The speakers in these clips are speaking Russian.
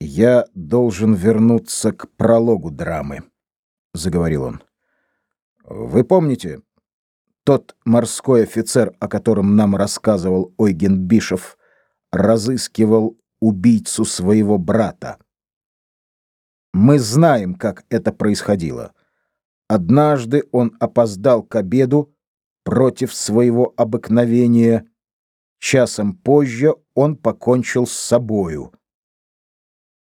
«Я должен вернуться к прологу драмы», — заговорил он. «Вы помните, тот морской офицер, о котором нам рассказывал Ойген Бишев, разыскивал убийцу своего брата? Мы знаем, как это происходило. Однажды он опоздал к обеду против своего обыкновения. Часом позже он покончил с собою.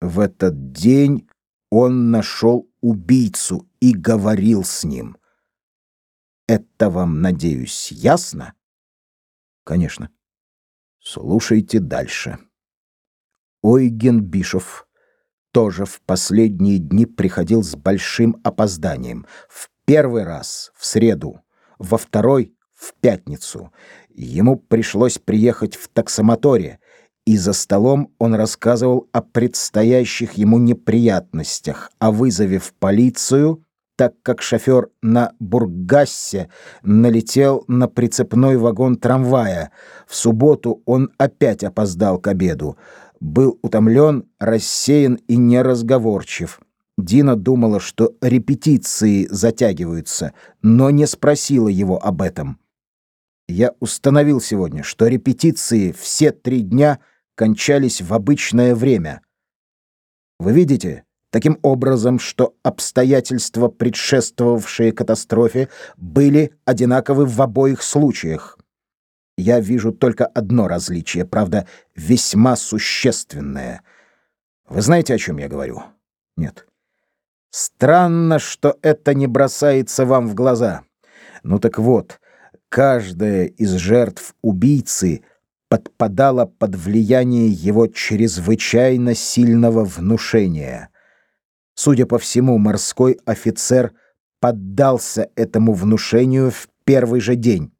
В этот день он нашел убийцу и говорил с ним. Это вам, надеюсь, ясно? Конечно. Слушайте дальше. Ойген Бишов тоже в последние дни приходил с большим опозданием. В первый раз в среду, во второй в пятницу. Ему пришлось приехать в таксомоторе, и за столом он рассказывал о предстоящих ему неприятностях, о вызове в полицию, так как шофер на Бургассе налетел на прицепной вагон трамвая. В субботу он опять опоздал к обеду. Был утомлен, рассеян и неразговорчив. Дина думала, что репетиции затягиваются, но не спросила его об этом. Я установил сегодня, что репетиции все три дня — кончались в обычное время. Вы видите, таким образом, что обстоятельства, предшествовавшие катастрофе, были одинаковы в обоих случаях. Я вижу только одно различие, правда, весьма существенное. Вы знаете, о чем я говорю? Нет. Странно, что это не бросается вам в глаза. Ну так вот, каждая из жертв убийцы — подпадала под влияние его чрезвычайно сильного внушения. Судя по всему, морской офицер поддался этому внушению в первый же день.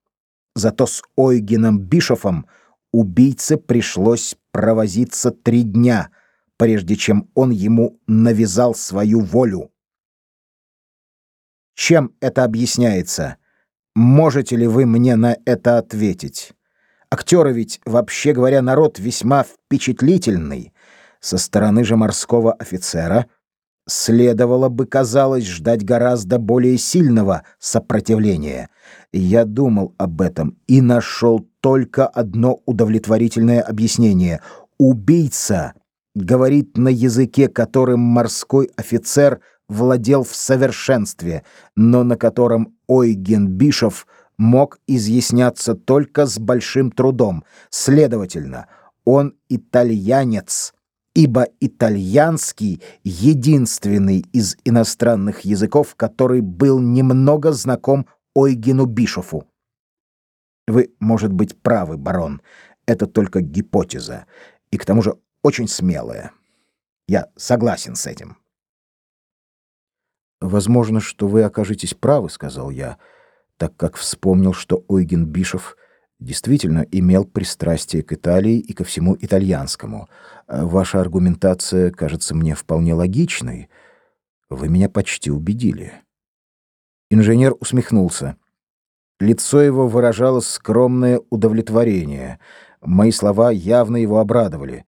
Зато с Ойгеном Бишофом убийце пришлось провозиться три дня, прежде чем он ему навязал свою волю. Чем это объясняется? Можете ли вы мне на это ответить? Актеры ведь, вообще говоря, народ весьма впечатлительный. Со стороны же морского офицера следовало бы, казалось, ждать гораздо более сильного сопротивления. Я думал об этом и нашел только одно удовлетворительное объяснение. Убийца говорит на языке, которым морской офицер владел в совершенстве, но на котором Ойген Бишов — мог изъясняться только с большим трудом. Следовательно, он итальянец, ибо итальянский единственный из иностранных языков, который был немного знаком Ойгену Бишофу. Вы, может быть, правы, барон. Это только гипотеза, и к тому же очень смелая. Я согласен с этим. Возможно, что вы окажетесь правы, сказал я так как вспомнил, что Ойген Бишов действительно имел пристрастие к Италии и ко всему итальянскому. Ваша аргументация кажется мне вполне логичной. Вы меня почти убедили. Инженер усмехнулся. Лицо его выражало скромное удовлетворение. Мои слова явно его обрадовали.